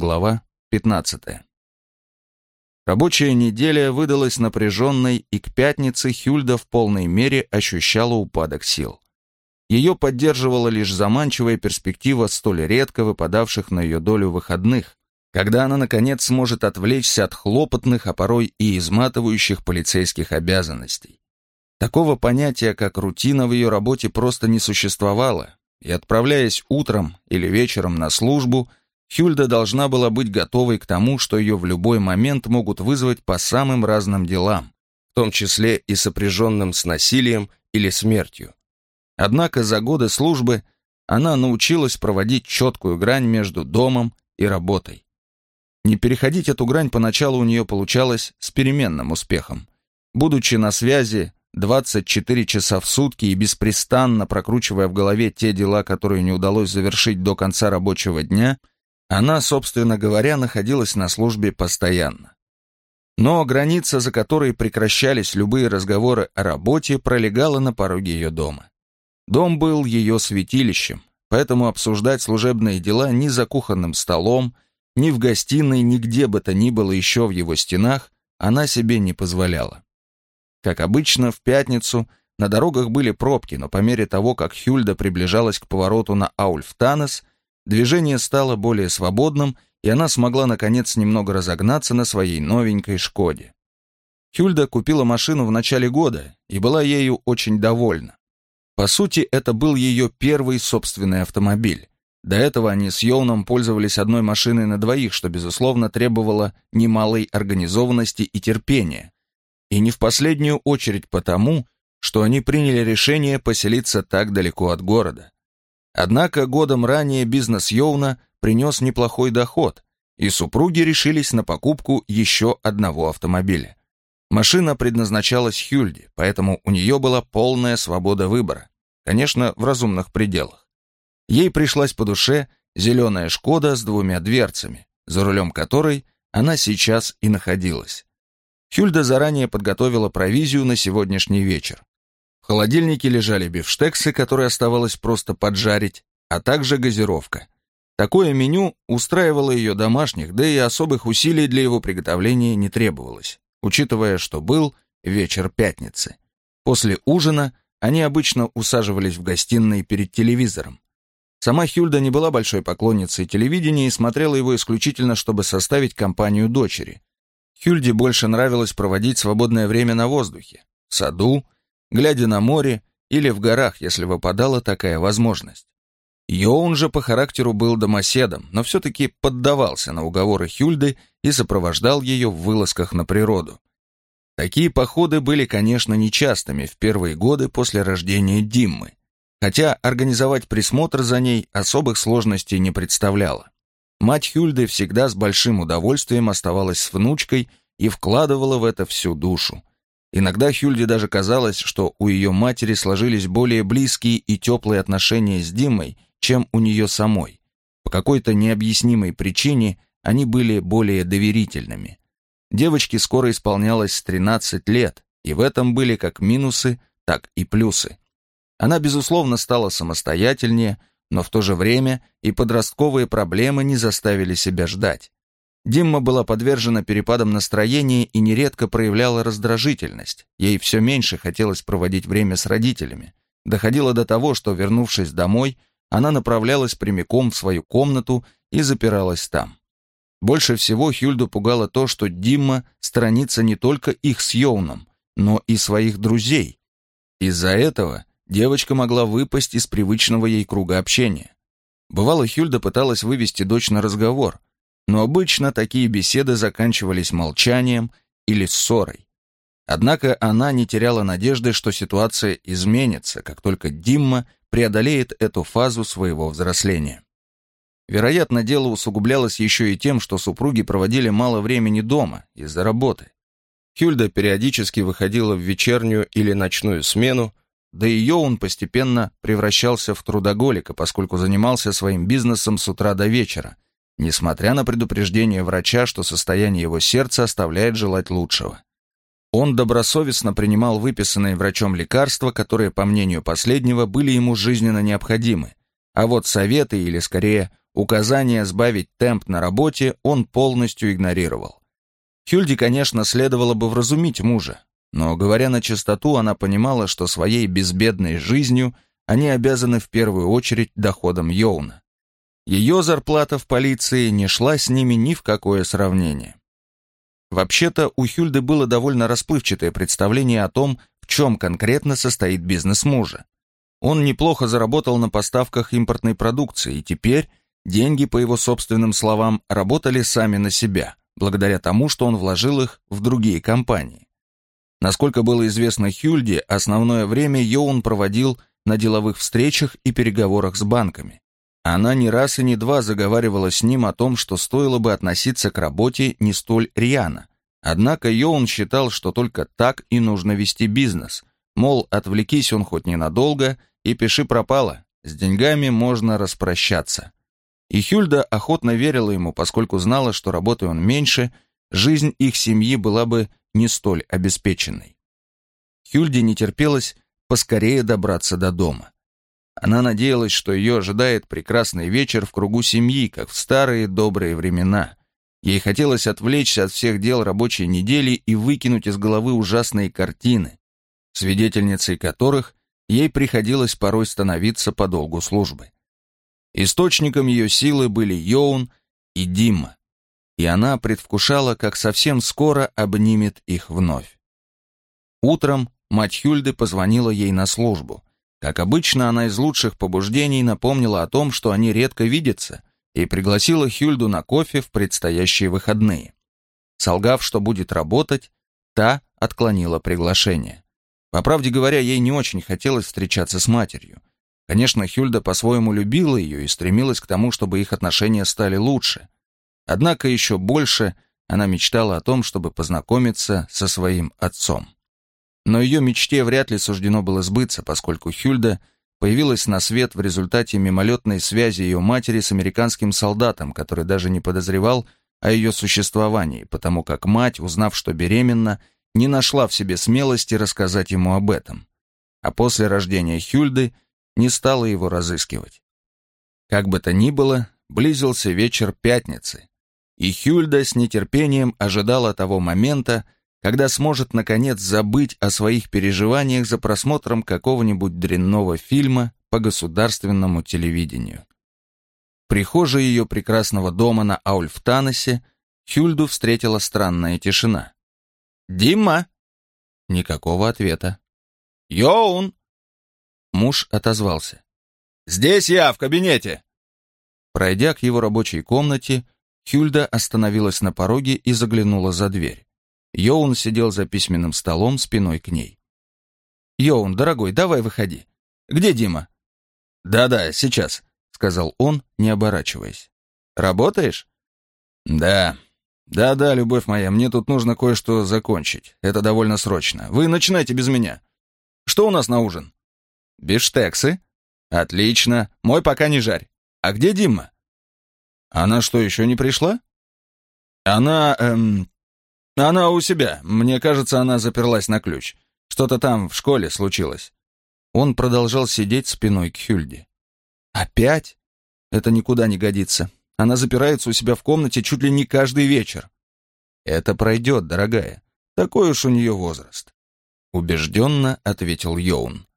Глава 15. Рабочая неделя выдалась напряженной, и к пятнице Хюльда в полной мере ощущала упадок сил. Ее поддерживала лишь заманчивая перспектива столь редко выпадавших на ее долю выходных, когда она, наконец, сможет отвлечься от хлопотных, а порой и изматывающих полицейских обязанностей. Такого понятия, как рутина в ее работе просто не существовало, и отправляясь утром или вечером на службу, Хюльда должна была быть готовой к тому, что ее в любой момент могут вызвать по самым разным делам, в том числе и сопряженным с насилием или смертью. Однако за годы службы она научилась проводить четкую грань между домом и работой. Не переходить эту грань поначалу у нее получалось с переменным успехом. Будучи на связи 24 часа в сутки и беспрестанно прокручивая в голове те дела, которые не удалось завершить до конца рабочего дня, она, собственно говоря, находилась на службе постоянно. Но граница, за которой прекращались любые разговоры о работе, пролегала на пороге ее дома. Дом был ее святилищем, поэтому обсуждать служебные дела ни за кухонным столом, ни в гостиной, нигде бы то ни было еще в его стенах, она себе не позволяла. Как обычно, в пятницу на дорогах были пробки, но по мере того, как Хюльда приближалась к повороту на Аульфтанес, движение стало более свободным, и она смогла, наконец, немного разогнаться на своей новенькой «Шкоде». Хюльда купила машину в начале года и была ею очень довольна. По сути, это был ее первый собственный автомобиль. До этого они с Йоуном пользовались одной машиной на двоих, что, безусловно, требовало немалой организованности и терпения, и не в последнюю очередь потому, что они приняли решение поселиться так далеко от города. Однако годом ранее бизнес Йоуна принес неплохой доход, и супруги решились на покупку еще одного автомобиля. Машина предназначалась Хюльде, поэтому у нее была полная свобода выбора, конечно, в разумных пределах. Ей пришлась по душе зеленая «Шкода» с двумя дверцами, за рулем которой она сейчас и находилась. Хюльда заранее подготовила провизию на сегодняшний вечер. В холодильнике лежали бифштексы, которые оставалось просто поджарить, а также газировка. Такое меню устраивало ее домашних, да и особых усилий для его приготовления не требовалось, учитывая, что был вечер пятницы. После ужина они обычно усаживались в гостиной перед телевизором. Сама Хюльда не была большой поклонницей телевидения и смотрела его исключительно, чтобы составить компанию дочери. Хюльде больше нравилось проводить свободное время на воздухе, в саду, глядя на море или в горах, если выпадала такая возможность. Йоун же по характеру был домоседом, но все-таки поддавался на уговоры Хюльды и сопровождал ее в вылазках на природу. Такие походы были, конечно, нечастыми в первые годы после рождения Диммы, хотя организовать присмотр за ней особых сложностей не представляло. Мать Хюльды всегда с большим удовольствием оставалась с внучкой и вкладывала в это всю душу. Иногда Хюльде даже казалось, что у ее матери сложились более близкие и теплые отношения с Димой, чем у нее самой. По какой-то необъяснимой причине они были более доверительными. Девочке скоро исполнялось 13 лет, и в этом были как минусы, так и плюсы. Она, безусловно, стала самостоятельнее, но в то же время и подростковые проблемы не заставили себя ждать. Димма была подвержена перепадам настроения и нередко проявляла раздражительность. Ей все меньше хотелось проводить время с родителями. Доходило до того, что, вернувшись домой, она направлялась прямиком в свою комнату и запиралась там. Больше всего Хюльду пугало то, что Димма сторонится не только их с Йоуном, но и своих друзей. Из-за этого девочка могла выпасть из привычного ей круга общения. Бывало, Хюльда пыталась вывести дочь на разговор, но обычно такие беседы заканчивались молчанием или ссорой. Однако она не теряла надежды, что ситуация изменится, как только Димма преодолеет эту фазу своего взросления. Вероятно, дело усугублялось еще и тем, что супруги проводили мало времени дома из-за работы. Хюльда периодически выходила в вечернюю или ночную смену, да и Йоун постепенно превращался в трудоголика, поскольку занимался своим бизнесом с утра до вечера, несмотря на предупреждение врача, что состояние его сердца оставляет желать лучшего. Он добросовестно принимал выписанные врачом лекарства, которые, по мнению последнего, были ему жизненно необходимы, а вот советы, или скорее Указания сбавить темп на работе он полностью игнорировал. Хюльде, конечно, следовало бы вразумить мужа, но, говоря на чистоту, она понимала, что своей безбедной жизнью они обязаны в первую очередь доходом Йоуна. Ее зарплата в полиции не шла с ними ни в какое сравнение. Вообще-то у Хюльды было довольно расплывчатое представление о том, в чем конкретно состоит бизнес мужа. Он неплохо заработал на поставках импортной продукции, и теперь деньги, по его собственным словам, работали сами на себя, благодаря тому, что он вложил их в другие компании. Насколько было известно Хюльде, основное время Йоун проводил на деловых встречах и переговорах с банками. Она не раз и не два заговаривала с ним о том, что стоило бы относиться к работе не столь рьяно. Однако Йоун считал, что только так и нужно вести бизнес. Мол, отвлекись он хоть ненадолго и пиши пропало, с деньгами можно распрощаться. И Хюльда охотно верила ему, поскольку знала, что работая он меньше, жизнь их семьи была бы не столь обеспеченной. Хюльде не терпелось поскорее добраться до дома. Она надеялась, что ее ожидает прекрасный вечер в кругу семьи, как в старые добрые времена. Ей хотелось отвлечься от всех дел рабочей недели и выкинуть из головы ужасные картины, свидетельницей которых ей приходилось порой становиться по долгу службы. Источником ее силы были Йоун и Димма, и она предвкушала, как совсем скоро обнимет их вновь. Утром мать Хюльды позвонила ей на службу. Как обычно, она из лучших побуждений напомнила о том, что они редко видятся, и пригласила Хюльду на кофе в предстоящие выходные. Солгав, что будет работать, та отклонила приглашение. По правде говоря, ей не очень хотелось встречаться с матерью. Конечно, Хюльда по-своему любила ее и стремилась к тому, чтобы их отношения стали лучше. Однако еще больше она мечтала о том, чтобы познакомиться со своим отцом. Но ее мечте вряд ли суждено было сбыться, поскольку Хюльда появилась на свет в результате мимолетной связи ее матери с американским солдатом, который даже не подозревал о ее существовании, потому как мать, узнав, что беременна, не нашла в себе смелости рассказать ему об этом. А после рождения Хюльды не стала его разыскивать. Как бы то ни было, близился вечер пятницы, и Хюльда с нетерпением ожидала того момента, когда сможет наконец забыть о своих переживаниях за просмотром какого-нибудь дрянного фильма по государственному телевидению. В прихожей ее прекрасного дома на Аульфтаносе Хюльду встретила странная тишина. «Дима!» Никакого ответа. «Йоун!» Муж отозвался. «Здесь я, в кабинете!» Пройдя к его рабочей комнате, Хюльда остановилась на пороге и заглянула за дверь. Йоун сидел за письменным столом спиной к ней. «Йоун, дорогой, давай выходи. Где Дима?» «Да-да, сейчас», — сказал он, не оборачиваясь. «Работаешь?» «Да. Да-да, любовь моя, мне тут нужно кое-что закончить. Это довольно срочно. Вы начинайте без меня. Что у нас на ужин?» «Биштексы?» «Отлично. Мой пока не жарь. А где Дима?» «Она что, еще не пришла?» «Она, эм, она у себя. Мне кажется, она заперлась на ключ. Что-то там в школе случилось. Он продолжал сидеть спиной к Хюльде. Опять? Это никуда не годится. Она запирается у себя в комнате чуть ли не каждый вечер. Это пройдет, дорогая. Такой уж у нее возраст. Убежденно ответил Йоун.